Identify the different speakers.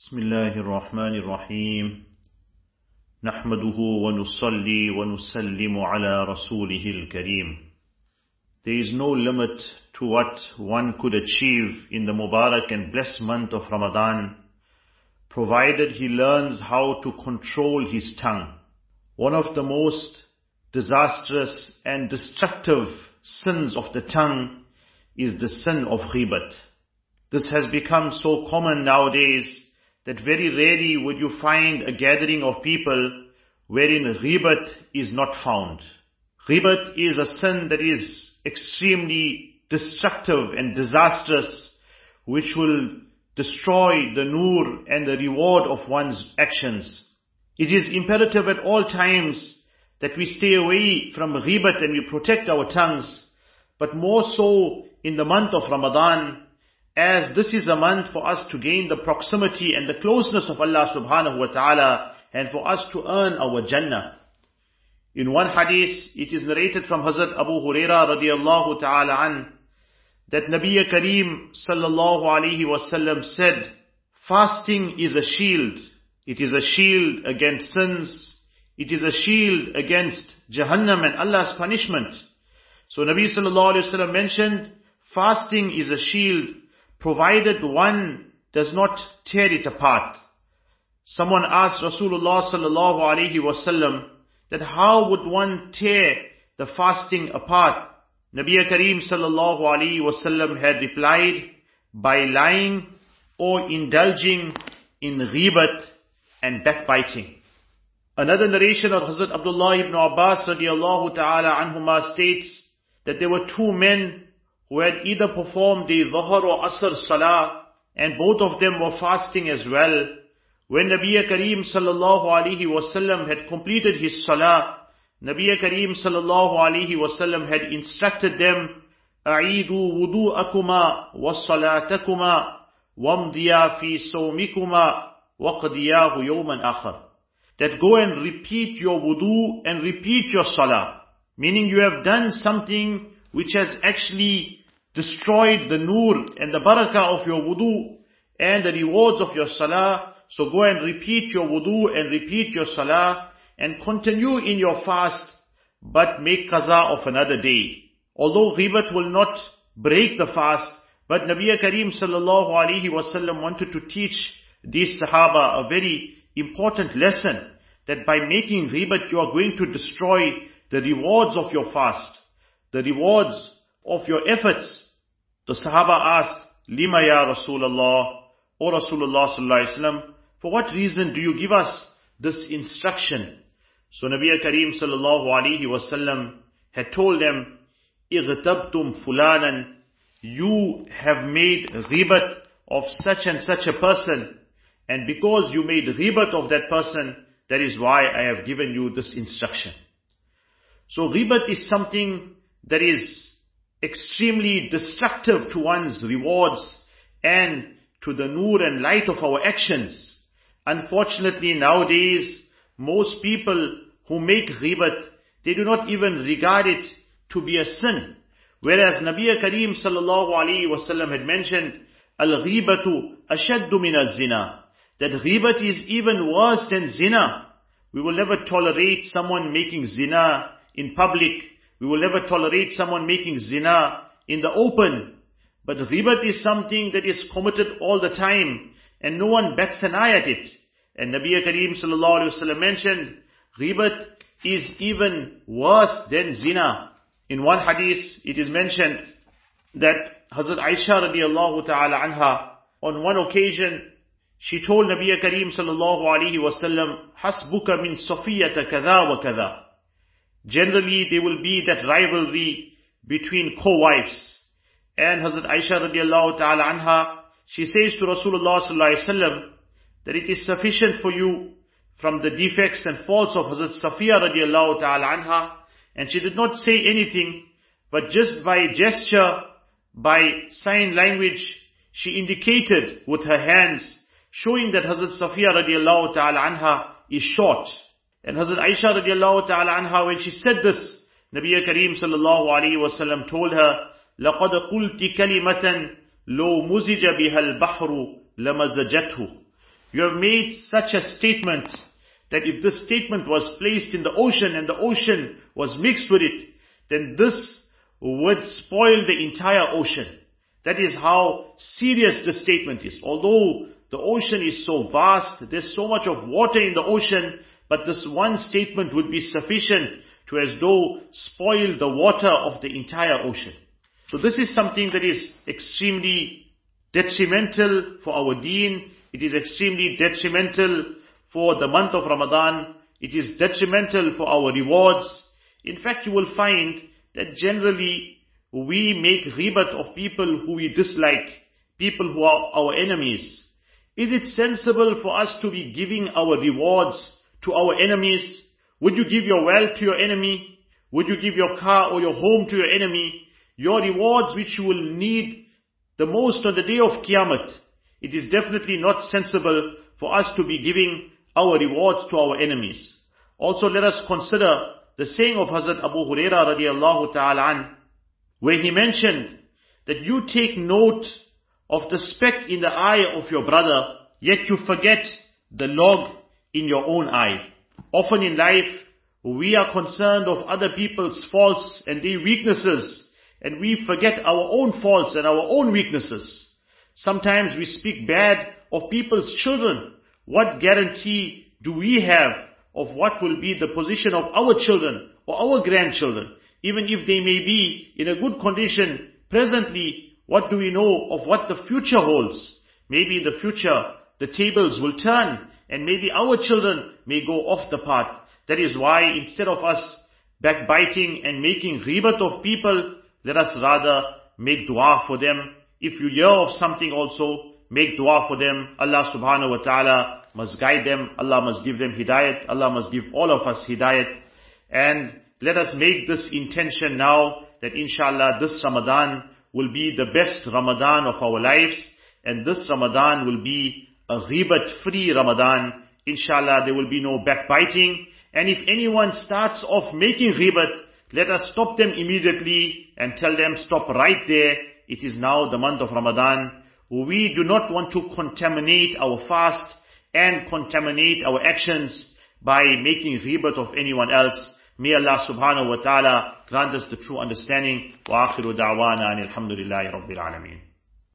Speaker 1: بسم الله الرحمن الرحيم نحمده ونصلي ونسلم على رسوله الكريم There is no limit to what one could achieve in the Mubarak and blessed month of Ramadan, provided he learns how to control his tongue. One of the most disastrous and destructive sins of the tongue is the sin of ghibat. This has become so common nowadays that very rarely would you find a gathering of people wherein ghibat is not found. Ghibat is a sin that is extremely destructive and disastrous, which will destroy the nur and the reward of one's actions. It is imperative at all times that we stay away from ghibat and we protect our tongues, but more so in the month of Ramadan, as this is a month for us to gain the proximity and the closeness of Allah subhanahu wa ta'ala and for us to earn our Jannah. In one hadith, it is narrated from Hazrat Abu Huraira radiallahu ta'ala an, that Nabi Kareem sallallahu alayhi wasallam said, fasting is a shield. It is a shield against sins. It is a shield against Jahannam and Allah's punishment. So Nabi sallallahu alayhi wasallam mentioned, fasting is a shield provided one does not tear it apart. Someone asked Rasulullah sallallahu alaihi wasallam that how would one tear the fasting apart? Nabi Kareem sallallahu alaihi wasallam had replied by lying or indulging in ghibat and backbiting. Another narration of Hazrat Abdullah ibn Abbas radiallahu ta'ala anhuma states that there were two men who had either performed the Dhuhr or Asr Salah, and both of them were fasting as well. When Nabi Kareem sallallahu alaihi wasallam had completed his Salah, Nabi Kareem sallallahu alaihi wasallam had instructed them, أعيدوا وضوءكما وصلاتكما وامضيا في صومكما وقضياه يوما آخر. That go and repeat your wudu and repeat your salah. Meaning you have done something which has actually destroyed the nur and the barakah of your wudu and the rewards of your salah. So go and repeat your wudu and repeat your salah and continue in your fast, but make qaza of another day. Although ghibat will not break the fast, but Nabi Kareem sallallahu alaihi wasallam wanted to teach these sahaba a very important lesson that by making ghibat you are going to destroy the rewards of your fast, the rewards of your efforts. The Sahaba asked, Lima ya Rasulullah, O Rasulullah sallallahu alaihi wasallam, for what reason do you give us this instruction? So Nabi Kareem sallallahu alaihi wasallam had told them, Igtabtum fulanan, you have made ghibat of such and such a person, and because you made ghibat of that person, that is why I have given you this instruction. So ghibat is something that is extremely destructive to one's rewards and to the nur and light of our actions. Unfortunately nowadays, most people who make ghibat, they do not even regard it to be a sin. Whereas Nabi Kareem sallallahu alayhi wasallam had mentioned, Al-ghibatu ashaddu min zina That ghibat is even worse than zina. We will never tolerate someone making zina in public we will never tolerate someone making zina in the open. But ghibat is something that is committed all the time and no one bats an eye at it. And Nabi Kareem sallallahu alayhi wa mentioned, ghibat is even worse than zina. In one hadith, it is mentioned that Hazrat Aisha radiallahu ta'ala anha, on one occasion, she told Nabi Kareem sallallahu alayhi wa sallam, hasbuka min safiyata kada wa kada. Generally, there will be that rivalry between co-wives. And Hazrat Aisha radiallahu ta'ala anha, she says to Rasulullah sallallahu alayhi wasallam that it is sufficient for you from the defects and faults of Hazrat Safiya radiallahu ta'ala anha. And she did not say anything, but just by gesture, by sign language, she indicated with her hands, showing that Hazrat Safiya radiallahu ta'ala anha is short. And Hazrat Aisha radiallahu ta'ala anha, when she said this, Nabi Kareem sallallahu alayhi wasallam told her, لَقَدْ قُلْتِ كَلِمَةً لَوْ مُزِجَ بِهَا الْبَحْرُ لَمَزَجَتْهُ You have made such a statement that if this statement was placed in the ocean and the ocean was mixed with it, then this would spoil the entire ocean. That is how serious the statement is. Although the ocean is so vast, there's so much of water in the ocean, but this one statement would be sufficient to as though spoil the water of the entire ocean. So this is something that is extremely detrimental for our deen. It is extremely detrimental for the month of Ramadan. It is detrimental for our rewards. In fact, you will find that generally we make ghibat of people who we dislike, people who are our enemies. Is it sensible for us to be giving our rewards to our enemies? Would you give your wealth to your enemy? Would you give your car or your home to your enemy? Your rewards which you will need the most on the day of Qiyamah. It is definitely not sensible for us to be giving our rewards to our enemies. Also let us consider the saying of Hazrat Abu Huraira radiallahu ta'ala an, where he mentioned that you take note of the speck in the eye of your brother, yet you forget the log in your own eye. Often in life, we are concerned of other people's faults and their weaknesses, and we forget our own faults and our own weaknesses. Sometimes we speak bad of people's children. What guarantee do we have of what will be the position of our children or our grandchildren? Even if they may be in a good condition presently, what do we know of what the future holds? Maybe in the future, the tables will turn and maybe our children may go off the path. That is why instead of us backbiting and making ghibat of people, let us rather make dua for them. If you hear of something also, make dua for them. Allah subhanahu wa ta'ala must guide them. Allah must give them hidayat. Allah must give all of us hidayat. And let us make this intention now that inshallah this Ramadan will be the best Ramadan of our lives. And this Ramadan will be a ghibat free Ramadan. Inshallah there will be no backbiting. And if anyone starts off making ghibat, let us stop them immediately and tell them stop right there. It is now the month of Ramadan. We do not want to contaminate our fast and contaminate our actions by making ghibat of anyone else. May Allah subhanahu wa ta'ala grant us the true understanding. Wa akhiru da'wana alhamdulillahi rabbil alameen.